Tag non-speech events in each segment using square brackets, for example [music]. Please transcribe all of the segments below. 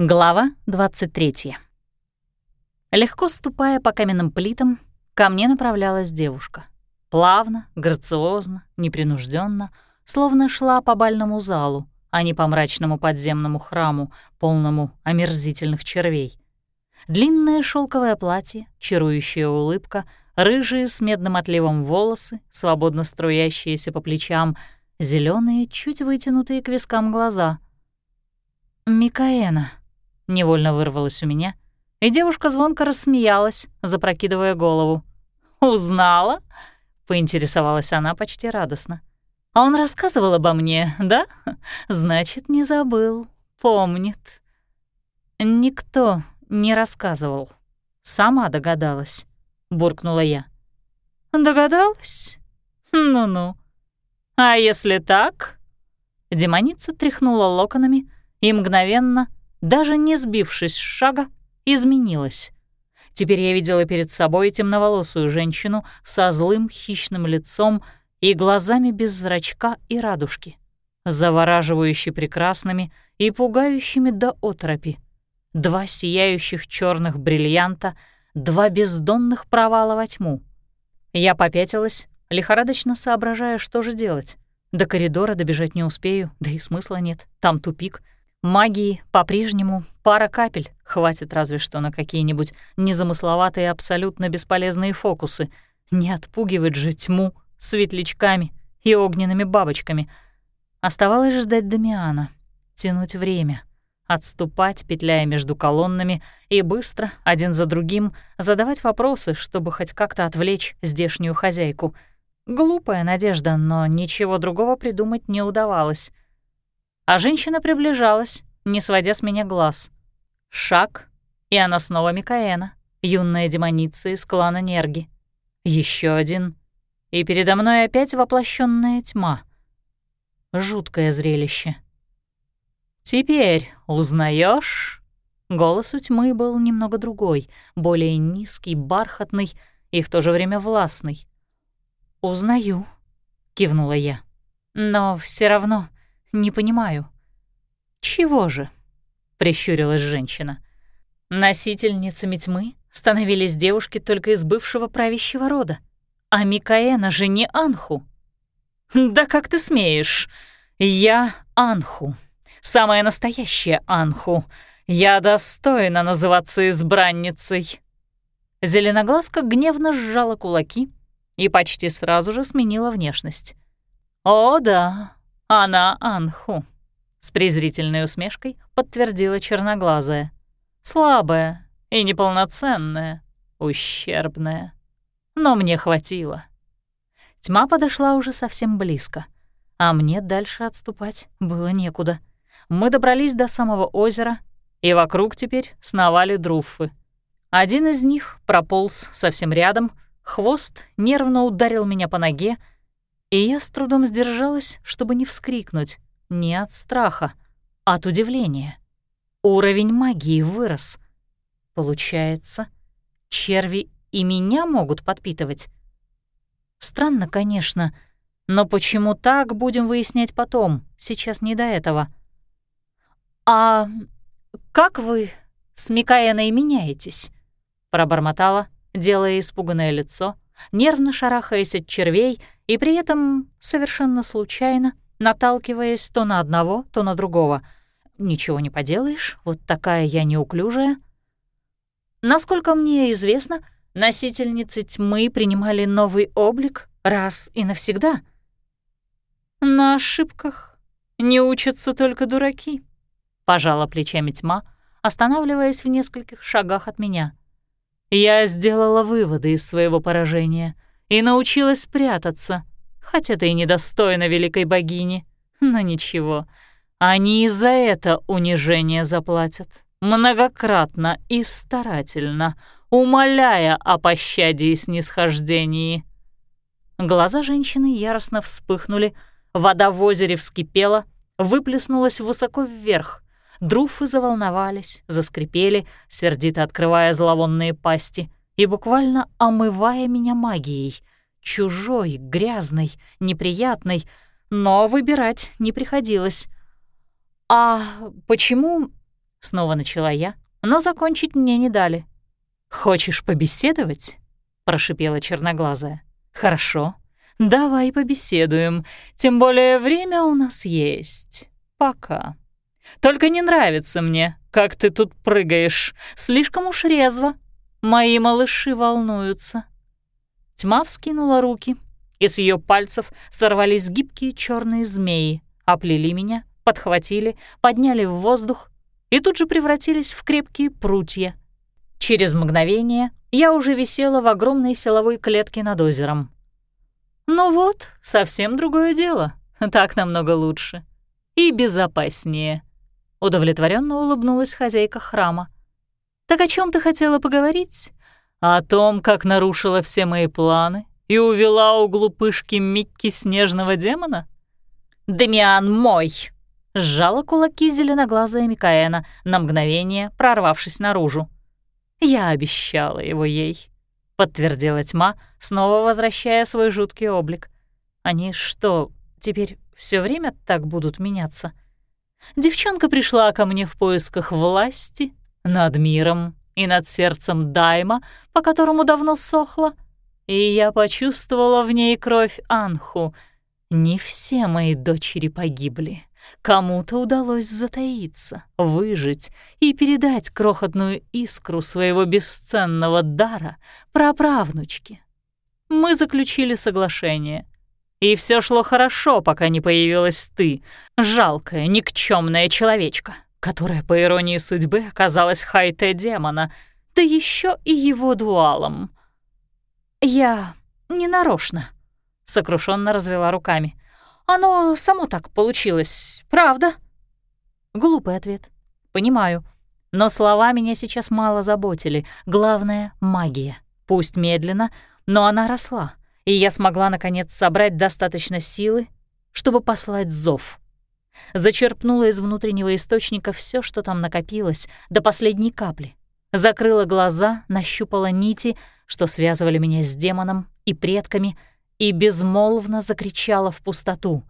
Глава 23. Легко ступая по каменным плитам, ко мне направлялась девушка. Плавно, грациозно, непринужденно, словно шла по бальному залу, а не по мрачному подземному храму, полному омерзительных червей. Длинное шелковое платье, чарующая улыбка, рыжие с медным отливом волосы, свободно струящиеся по плечам, зеленые, чуть вытянутые к вискам глаза. «Микаэна», Невольно вырвалось у меня, и девушка звонко рассмеялась, запрокидывая голову. «Узнала?» — поинтересовалась она почти радостно. «А он рассказывал обо мне, да? Значит, не забыл, помнит». «Никто не рассказывал. Сама догадалась», — буркнула я. «Догадалась? Ну-ну. А если так?» Демоница тряхнула локонами и мгновенно даже не сбившись с шага, изменилась. Теперь я видела перед собой темноволосую женщину со злым хищным лицом и глазами без зрачка и радужки, завораживающе прекрасными и пугающими до отропи. Два сияющих черных бриллианта, два бездонных провала во тьму. Я попятилась, лихорадочно соображая, что же делать. До коридора добежать не успею, да и смысла нет, там тупик — Магии по-прежнему пара капель, хватит разве что на какие-нибудь незамысловатые абсолютно бесполезные фокусы. Не отпугивать же тьму светлячками и огненными бабочками. Оставалось ждать Дамиана, тянуть время, отступать, петляя между колоннами, и быстро, один за другим, задавать вопросы, чтобы хоть как-то отвлечь здешнюю хозяйку. Глупая надежда, но ничего другого придумать не удавалось — а женщина приближалась, не сводя с меня глаз. Шаг, и она снова Микаэна, юная демоница из клана Нерги. Еще один, и передо мной опять воплощенная тьма. Жуткое зрелище. «Теперь узнаешь? Голос у тьмы был немного другой, более низкий, бархатный и в то же время властный. «Узнаю», — кивнула я. «Но все равно не понимаю». «Чего же?» — прищурилась женщина. «Носительницами тьмы становились девушки только из бывшего правящего рода, а Микаэна же не Анху». «Да как ты смеешь? Я Анху, самая настоящая Анху. Я достойна называться избранницей». Зеленоглазка гневно сжала кулаки и почти сразу же сменила внешность. «О да, она Анху», — с презрительной усмешкой подтвердила черноглазая. «Слабая и неполноценная, ущербная. Но мне хватило». Тьма подошла уже совсем близко, а мне дальше отступать было некуда. Мы добрались до самого озера, и вокруг теперь сновали друффы. Один из них прополз совсем рядом, хвост нервно ударил меня по ноге, и я с трудом сдержалась, чтобы не вскрикнуть, не от страха, а от удивления. Уровень магии вырос. Получается, черви и меня могут подпитывать. Странно, конечно, но почему так, будем выяснять потом, сейчас не до этого. «А как вы с Микаэной меняетесь?» — пробормотала, делая испуганное лицо, нервно шарахаясь от червей — и при этом совершенно случайно, наталкиваясь то на одного, то на другого. Ничего не поделаешь, вот такая я неуклюжая. Насколько мне известно, носительницы тьмы принимали новый облик раз и навсегда. На ошибках не учатся только дураки, пожала плечами тьма, останавливаясь в нескольких шагах от меня. Я сделала выводы из своего поражения — и научилась прятаться, хотя это и недостойно великой богини. Но ничего, они и за это унижение заплатят, многократно и старательно, умоляя о пощаде и снисхождении. Глаза женщины яростно вспыхнули, вода в озере вскипела, выплеснулась высоко вверх. Друфы заволновались, заскрипели, сердито открывая зловонные пасти — и буквально омывая меня магией. Чужой, грязной, неприятной, но выбирать не приходилось. «А почему — снова начала я, но закончить мне не дали. «Хочешь побеседовать?» — прошипела черноглазая. «Хорошо, давай побеседуем, тем более время у нас есть. Пока. Только не нравится мне, как ты тут прыгаешь, слишком уж резво. Мои малыши волнуются». Тьма вскинула руки, и с ее пальцев сорвались гибкие черные змеи, оплели меня, подхватили, подняли в воздух и тут же превратились в крепкие прутья. Через мгновение я уже висела в огромной силовой клетке над озером. Ну вот, совсем другое дело. Так намного лучше. И безопаснее. Удовлетворенно улыбнулась хозяйка храма. «Так о чем ты хотела поговорить?» «О том, как нарушила все мои планы и увела у глупышки Микки снежного демона?» «Демиан мой!» — сжала кулаки зеленоглазая Микаэна, на мгновение прорвавшись наружу. «Я обещала его ей», — подтвердила тьма, снова возвращая свой жуткий облик. «Они что, теперь все время так будут меняться?» Девчонка пришла ко мне в поисках власти над миром и над сердцем Дайма, по которому давно сохла, и я почувствовала в ней кровь Анху. Не все мои дочери погибли. Кому-то удалось затаиться, выжить и передать крохотную искру своего бесценного дара праправнучке. Мы заключили соглашение. И все шло хорошо, пока не появилась ты, жалкая, никчемная человечка, которая, по иронии судьбы, оказалась хайте демона, да еще и его дуалом. «Я не нарочно», — сокрушенно развела руками. «Оно само так получилось, правда?» Глупый ответ. Понимаю. Но слова меня сейчас мало заботили. Главное — магия. Пусть медленно, но она росла, и я смогла, наконец, собрать достаточно силы, чтобы послать зов. Зачерпнула из внутреннего источника все, что там накопилось, до последней капли. Закрыла глаза, нащупала нити — что связывали меня с демоном и предками, и безмолвно закричала в пустоту.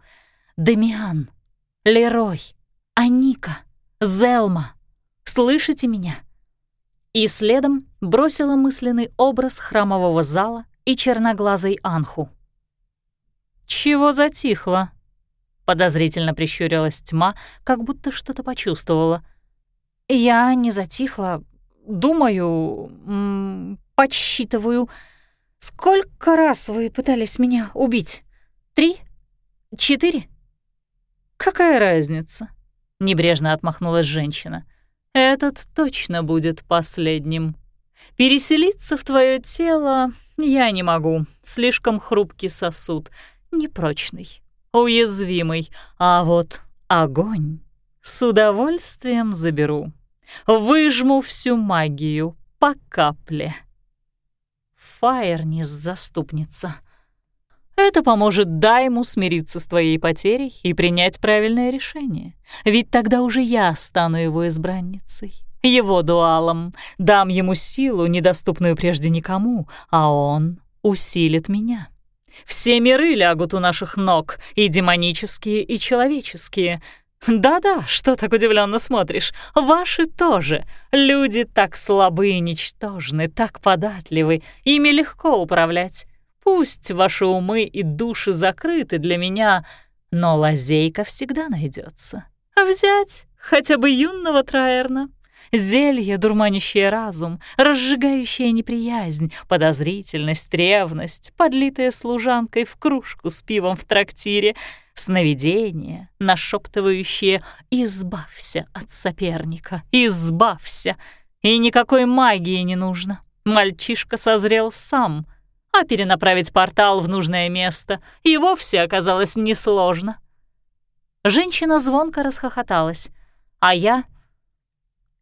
«Демиан! Лерой! Аника! Зелма! Слышите меня?» И следом бросила мысленный образ храмового зала и черноглазой Анху. «Чего затихло?» Подозрительно прищурилась тьма, как будто что-то почувствовала. «Я не затихла. Думаю, подсчитываю. Сколько раз вы пытались меня убить? Три? Четыре? Какая разница? Небрежно отмахнулась женщина. Этот точно будет последним. Переселиться в твое тело я не могу. Слишком хрупкий сосуд, непрочный, уязвимый. А вот огонь с удовольствием заберу. Выжму всю магию по капле. Фаернис заступница. Это поможет Дайму смириться с твоей потерей и принять правильное решение. Ведь тогда уже я стану его избранницей, его дуалом, дам ему силу, недоступную прежде никому, а он усилит меня. Все миры лягут у наших ног, и демонические, и человеческие — «Да-да, что так удивленно смотришь? Ваши тоже. Люди так слабы и ничтожны, так податливы, ими легко управлять. Пусть ваши умы и души закрыты для меня, но лазейка всегда найдется. А взять хотя бы юного Траерна, Зелье, дурманящее разум, разжигающее неприязнь, подозрительность, ревность, подлитая служанкой в кружку с пивом в трактире, сновидение, нашептывающее «избавься от соперника, избавься!» И никакой магии не нужно. Мальчишка созрел сам, а перенаправить портал в нужное место и вовсе оказалось несложно. Женщина звонко расхохоталась, а я —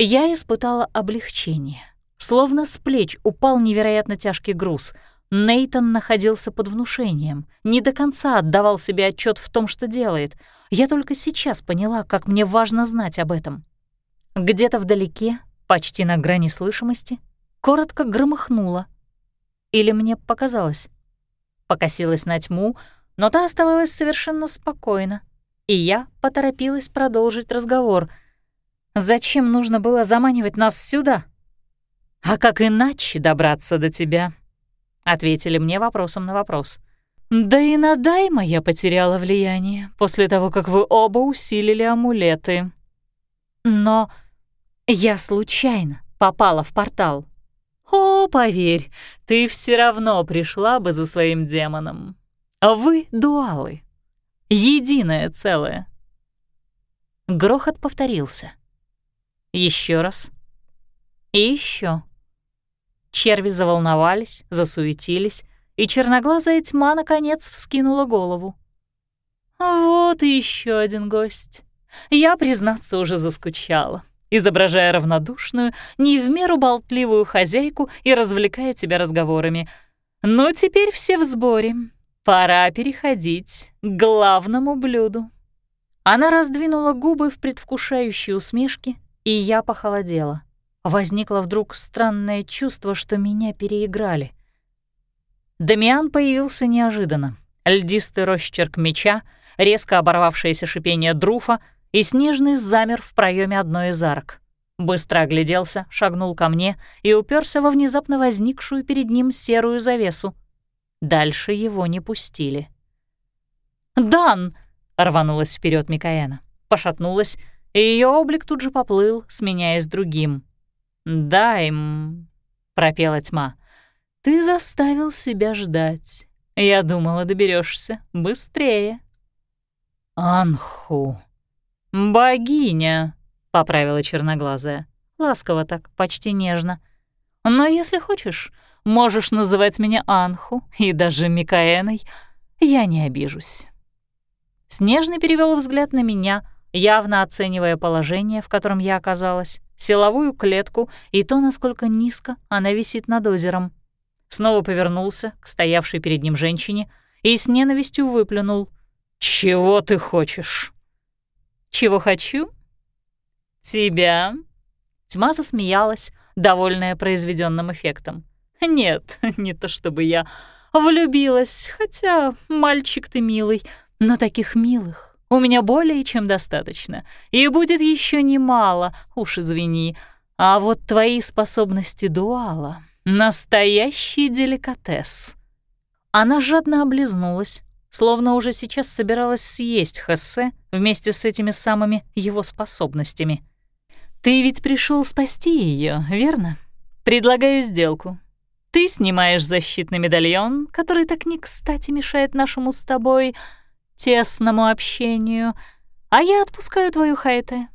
я испытала облегчение. Словно с плеч упал невероятно тяжкий груз. Нейтон находился под внушением, не до конца отдавал себе отчет в том, что делает. Я только сейчас поняла, как мне важно знать об этом. Где-то вдалеке, почти на грани слышимости, коротко громыхнуло. Или мне показалось. Покосилась на тьму, но та оставалась совершенно спокойна, и я поторопилась продолжить разговор — Зачем нужно было заманивать нас сюда? А как иначе добраться до тебя? Ответили мне вопросом на вопрос. Да и на Дайма я потеряла влияние после того, как вы оба усилили амулеты. Но я случайно попала в портал. О, поверь, ты все равно пришла бы за своим демоном. Вы — дуалы. Единое целое. Грохот повторился. Еще раз. И еще. Черви заволновались, засуетились, и черноглазая тьма, наконец, вскинула голову. Вот и еще один гость. Я, признаться, уже заскучала, изображая равнодушную, не в меру болтливую хозяйку и развлекая тебя разговорами. Но теперь все в сборе. Пора переходить к главному блюду. Она раздвинула губы в предвкушающей усмешке, и я похолодела. Возникло вдруг странное чувство, что меня переиграли. Дамиан появился неожиданно. Льдистый росчерк меча, резко оборвавшееся шипение друфа и снежный замер в проеме одной из арок. Быстро огляделся, шагнул ко мне и уперся во внезапно возникшую перед ним серую завесу. Дальше его не пустили. «Дан!» Рванулась вперед Микаэна, пошатнулась, и ее облик тут же поплыл, сменяясь другим. «Дайм», — пропела тьма, — «ты заставил себя ждать. Я думала, доберешься быстрее». «Анху». «Богиня», — поправила черноглазая. Ласково так, почти нежно. «Но если хочешь, можешь называть меня Анху и даже Микаэной. Я не обижусь». Снежный перевел взгляд на меня, явно оценивая положение, в котором я оказалась, силовую клетку и то, насколько низко она висит над озером. Снова повернулся к стоявшей перед ним женщине и с ненавистью выплюнул. «Чего ты хочешь?» «Чего хочу?» «Тебя?» Тьма засмеялась, довольная произведенным эффектом. «Нет, [laughs] не то чтобы я влюбилась, хотя мальчик ты милый, но таких милых у меня более чем достаточно, и будет еще немало, уж извини. А вот твои способности дуала — настоящий деликатес». Она жадно облизнулась, словно уже сейчас собиралась съесть Хессе вместе с этими самыми его способностями. «Ты ведь пришел спасти ее, верно? Предлагаю сделку. Ты снимаешь защитный медальон, который так не кстати мешает нашему с тобой тесному общению, а я отпускаю твою Хайте.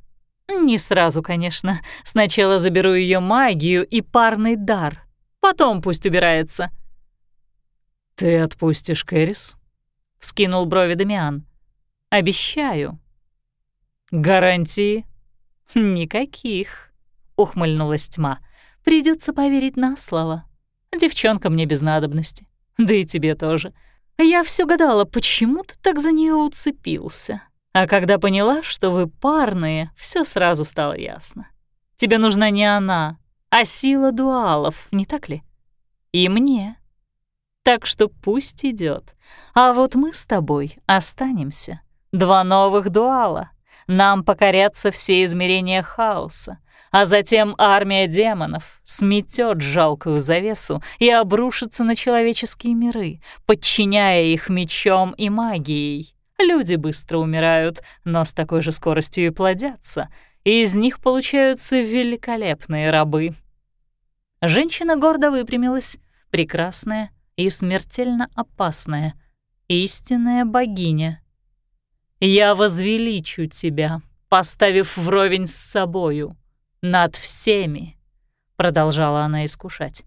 Не сразу, конечно. Сначала заберу ее магию и парный дар. Потом пусть убирается. «Ты отпустишь Кэрис?» — вскинул брови Дамиан. «Обещаю». «Гарантии?» «Никаких», — ухмыльнулась тьма. Придется поверить на слово. Девчонка мне без надобности. Да и тебе тоже. Я все гадала, почему ты так за нее уцепился. А когда поняла, что вы парные, все сразу стало ясно. Тебе нужна не она, а сила дуалов, не так ли? И мне. Так что пусть идет. А вот мы с тобой останемся. Два новых дуала. Нам покорятся все измерения хаоса а затем армия демонов сметет жалкую завесу и обрушится на человеческие миры, подчиняя их мечом и магией. Люди быстро умирают, но с такой же скоростью и плодятся, и из них получаются великолепные рабы. Женщина гордо выпрямилась, прекрасная и смертельно опасная, истинная богиня. «Я возвеличу тебя, поставив вровень с собою», над всеми», — продолжала она искушать.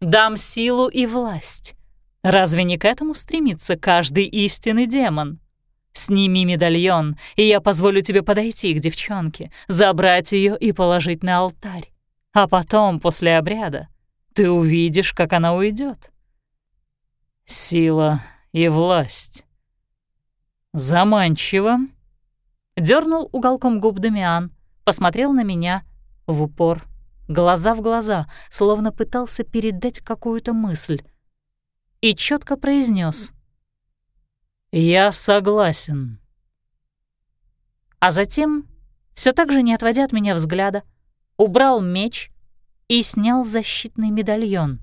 «Дам силу и власть. Разве не к этому стремится каждый истинный демон? Сними медальон, и я позволю тебе подойти к девчонке, забрать ее и положить на алтарь. А потом, после обряда, ты увидишь, как она уйдет. Сила и власть. Заманчиво. Дернул уголком губ Дамиан, посмотрел на меня в упор, глаза в глаза, словно пытался передать какую-то мысль. И четко произнес: «Я согласен». А затем все так же не отводя от меня взгляда, убрал меч и снял защитный медальон.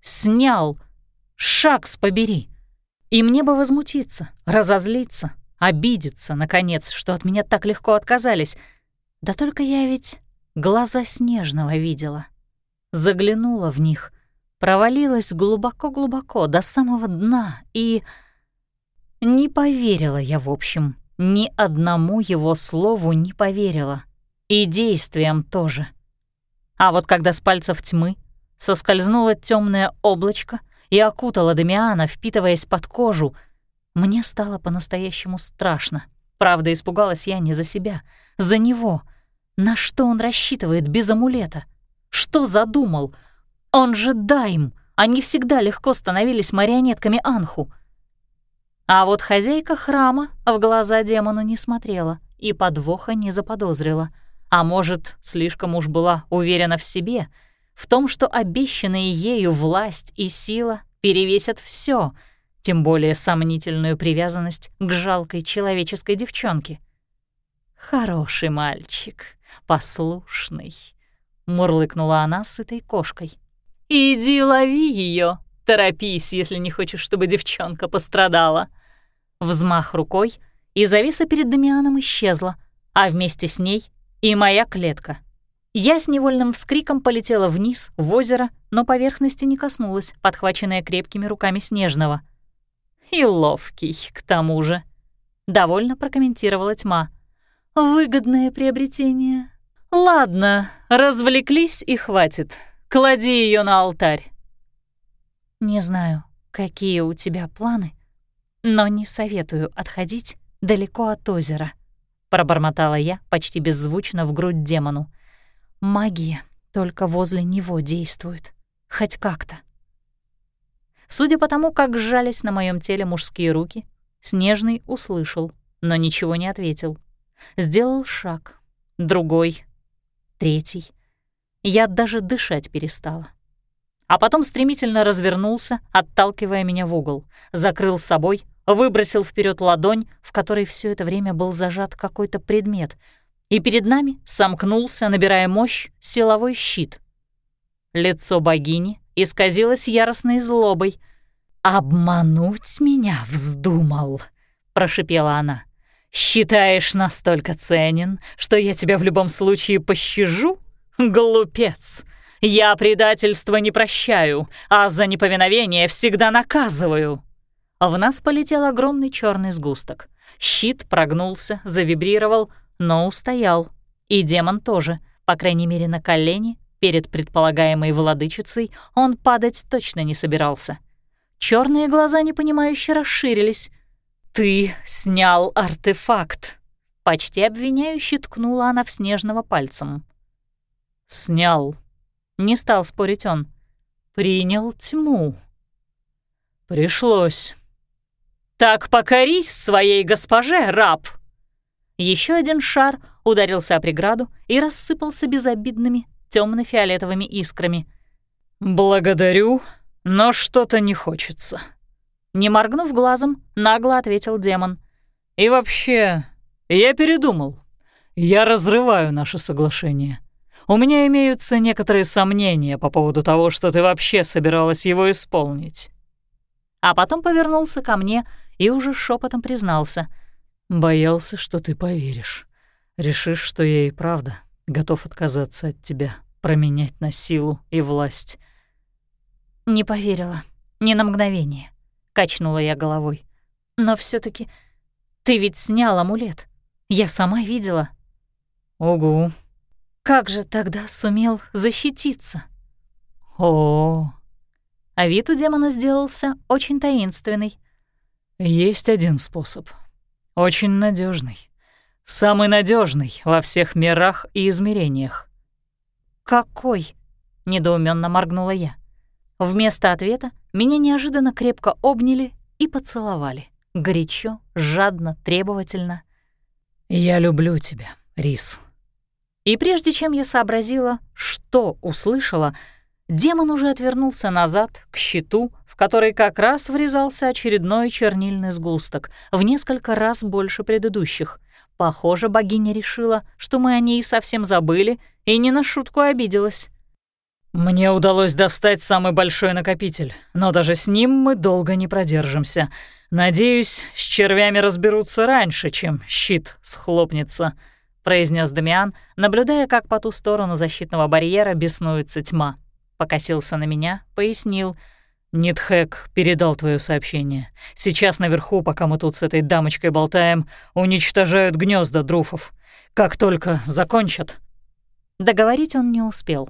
Снял! Шагс побери! И мне бы возмутиться, разозлиться, обидеться, наконец, что от меня так легко отказались. Да только я ведь глаза Снежного видела. Заглянула в них, провалилась глубоко-глубоко, до самого дна, и... Не поверила я, в общем, ни одному его слову не поверила. И действиям тоже. А вот когда с пальцев тьмы соскользнуло темное облачко и окутало Дамиана, впитываясь под кожу, мне стало по-настоящему страшно. Правда, испугалась я не за себя, за него. На что он рассчитывает без амулета? Что задумал? Он же дайм. Они всегда легко становились марионетками Анху. А вот хозяйка храма в глаза демону не смотрела и подвоха не заподозрила. А может, слишком уж была уверена в себе, в том, что обещанные ею власть и сила перевесят все — тем более сомнительную привязанность к жалкой человеческой девчонке. «Хороший мальчик, послушный», — мурлыкнула она сытой кошкой. «Иди лови ее, торопись, если не хочешь, чтобы девчонка пострадала». Взмах рукой, и зависа перед Дамианом исчезла, а вместе с ней и моя клетка. Я с невольным вскриком полетела вниз, в озеро, но поверхности не коснулась, подхваченная крепкими руками Снежного — и ловкий, к тому же», — довольно прокомментировала тьма. «Выгодное приобретение. Ладно, развлеклись и хватит. Клади ее на алтарь». «Не знаю, какие у тебя планы, но не советую отходить далеко от озера», — пробормотала я почти беззвучно в грудь демону. «Магия только возле него действует. Хоть как-то». Судя по тому, как сжались на моем теле мужские руки, Снежный услышал, но ничего не ответил. Сделал шаг, другой, третий. Я даже дышать перестала. А потом стремительно развернулся, отталкивая меня в угол, закрыл собой, выбросил вперед ладонь, в которой все это время был зажат какой-то предмет, и перед нами сомкнулся, набирая мощь, силовой щит. Лицо богини исказилась яростной злобой. «Обмануть меня вздумал», — прошипела она. «Считаешь настолько ценен, что я тебя в любом случае пощажу? Глупец! Я предательство не прощаю, а за неповиновение всегда наказываю». В нас полетел огромный черный сгусток. Щит прогнулся, завибрировал, но устоял. И демон тоже, по крайней мере, на колени Перед предполагаемой владычицей он падать точно не собирался. Черные глаза непонимающе расширились. «Ты снял артефакт!» Почти обвиняюще ткнула она в снежного пальцем. «Снял», — не стал спорить он. «Принял тьму». «Пришлось». «Так покорись своей госпоже, раб!» Еще один шар ударился о преграду и рассыпался безобидными темно-фиолетовыми искрами. «Благодарю, но что-то не хочется». Не моргнув глазом, нагло ответил демон. «И вообще, я передумал. Я разрываю наше соглашение. У меня имеются некоторые сомнения по поводу того, что ты вообще собиралась его исполнить». А потом повернулся ко мне и уже шепотом признался. «Боялся, что ты поверишь. Решишь, что я и правда готов отказаться от тебя, променять на силу и власть. Не поверила, ни на мгновение, качнула я головой. Но все таки ты ведь снял амулет. Я сама видела. Ого. Как же тогда сумел защититься? О, а вид у демона сделался очень таинственный. Есть один способ. Очень надежный, Самый надежный во всех мирах и измерениях. «Какой?» — недоуменно моргнула я. Вместо ответа меня неожиданно крепко обняли и поцеловали. Горячо, жадно, требовательно. «Я люблю тебя, Рис». И прежде чем я сообразила, что услышала, демон уже отвернулся назад, к щиту, в который как раз врезался очередной чернильный сгусток, в несколько раз больше предыдущих — Похоже, богиня решила, что мы о ней совсем забыли и не на шутку обиделась. «Мне удалось достать самый большой накопитель, но даже с ним мы долго не продержимся. Надеюсь, с червями разберутся раньше, чем щит схлопнется», — произнес Дамиан, наблюдая, как по ту сторону защитного барьера беснуется тьма. Покосился на меня, пояснил. «Нитхэк передал твое сообщение. Сейчас наверху, пока мы тут с этой дамочкой болтаем, уничтожают гнезда друфов. Как только закончат...» Договорить он не успел.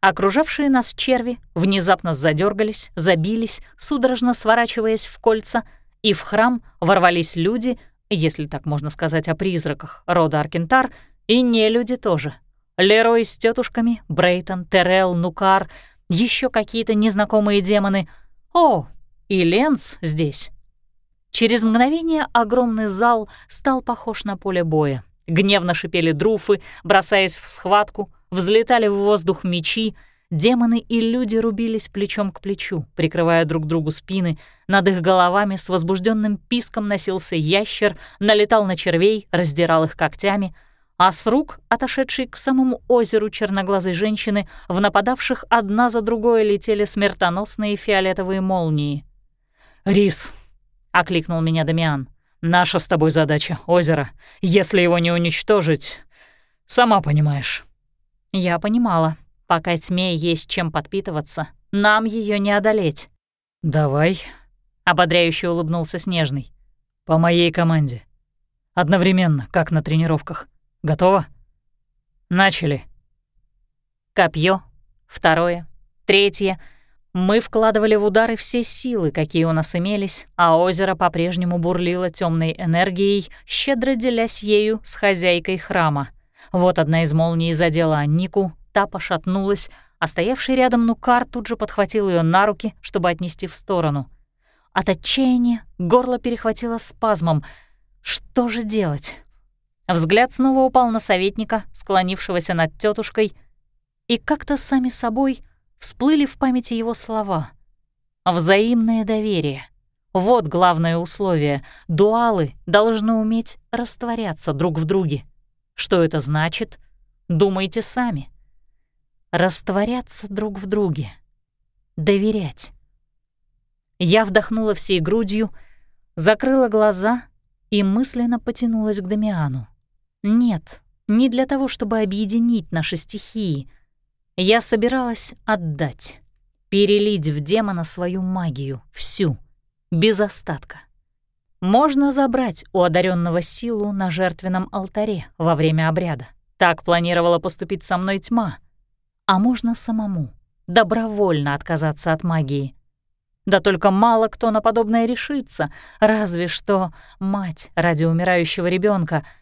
Окружавшие нас черви внезапно задергались, забились, судорожно сворачиваясь в кольца, и в храм ворвались люди, если так можно сказать о призраках рода Аркентар, и не люди тоже. Лерой с тетушками, Брейтон, Терел, Нукар, еще какие-то незнакомые демоны. О, и Ленс здесь. Через мгновение огромный зал стал похож на поле боя. Гневно шипели друфы, бросаясь в схватку, взлетали в воздух мечи, демоны и люди рубились плечом к плечу, прикрывая друг другу спины, над их головами с возбужденным писком носился ящер, налетал на червей, раздирал их когтями, а с рук, отошедшей к самому озеру черноглазой женщины, в нападавших одна за другой летели смертоносные фиолетовые молнии. «Рис!» — окликнул меня Дамиан. Наша с тобой задача — озеро. Если его не уничтожить, сама понимаешь». Я понимала. Пока тьме есть чем подпитываться, нам ее не одолеть. «Давай», — ободряюще улыбнулся Снежный. «По моей команде. Одновременно, как на тренировках. Готово?» «Начали». Копье, второе, третье — мы вкладывали в удары все силы, какие у нас имелись, а озеро по-прежнему бурлило темной энергией, щедро делясь ею с хозяйкой храма. Вот одна из молний задела Аннику, та пошатнулась, а стоявший рядом Нукар тут же подхватил ее на руки, чтобы отнести в сторону. От отчаяния горло перехватило спазмом. Что же делать? Взгляд снова упал на советника, склонившегося над тетушкой, и как-то сами собой всплыли в памяти его слова. Взаимное доверие. Вот главное условие. Дуалы должны уметь растворяться друг в друге. Что это значит? Думайте сами. Растворяться друг в друге. Доверять. Я вдохнула всей грудью, закрыла глаза и мысленно потянулась к Дамиану. Нет, не для того, чтобы объединить наши стихии — я собиралась отдать, перелить в демона свою магию, всю, без остатка. Можно забрать у одаренного силу на жертвенном алтаре во время обряда. Так планировала поступить со мной тьма. А можно самому, добровольно отказаться от магии. Да только мало кто на подобное решится, разве что мать ради умирающего ребенка —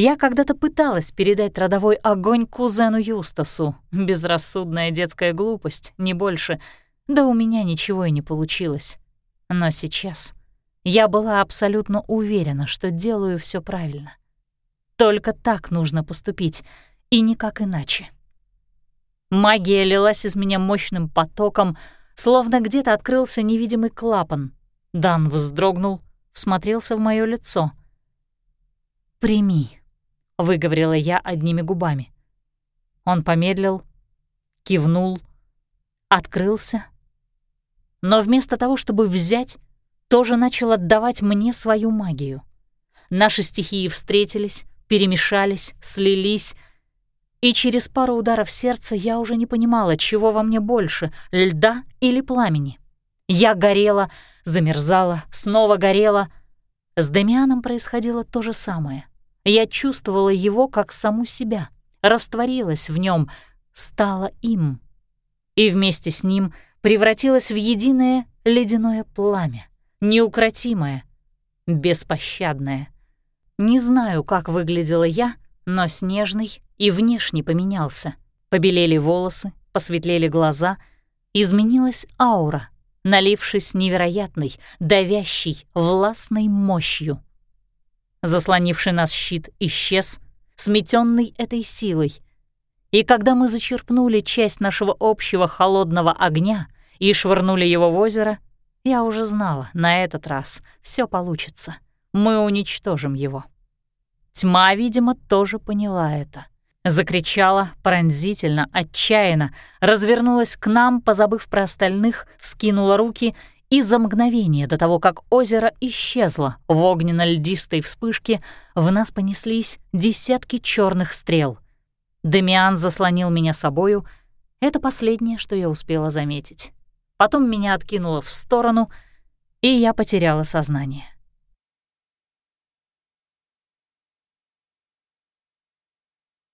я когда-то пыталась передать родовой огонь кузену Юстасу. Безрассудная детская глупость, не больше. Да у меня ничего и не получилось. Но сейчас я была абсолютно уверена, что делаю все правильно. Только так нужно поступить, и никак иначе. Магия лилась из меня мощным потоком, словно где-то открылся невидимый клапан. Дан вздрогнул, всмотрелся в мое лицо. «Прими», — выговорила я одними губами. Он помедлил, кивнул, открылся, но вместо того, чтобы взять, тоже начал отдавать мне свою магию. Наши стихии встретились, перемешались, слились, и через пару ударов сердца я уже не понимала, чего во мне больше — льда или пламени. Я горела, замерзала, снова горела. С Демианом происходило то же самое — я чувствовала его как саму себя, растворилась в нем, стала им. И вместе с ним превратилась в единое ледяное пламя, неукротимое, беспощадное. Не знаю, как выглядела я, но снежный и внешне поменялся. Побелели волосы, посветлели глаза, изменилась аура, налившись невероятной, давящей, властной мощью. Заслонивший нас щит исчез, сметенный этой силой. И когда мы зачерпнули часть нашего общего холодного огня и швырнули его в озеро, я уже знала, на этот раз все получится. Мы уничтожим его. Тьма, видимо, тоже поняла это. Закричала пронзительно, отчаянно, развернулась к нам, позабыв про остальных, вскинула руки и за мгновение до того, как озеро исчезло в огненно-льдистой вспышке, в нас понеслись десятки черных стрел. Демиан заслонил меня собою. Это последнее, что я успела заметить. Потом меня откинуло в сторону, и я потеряла сознание.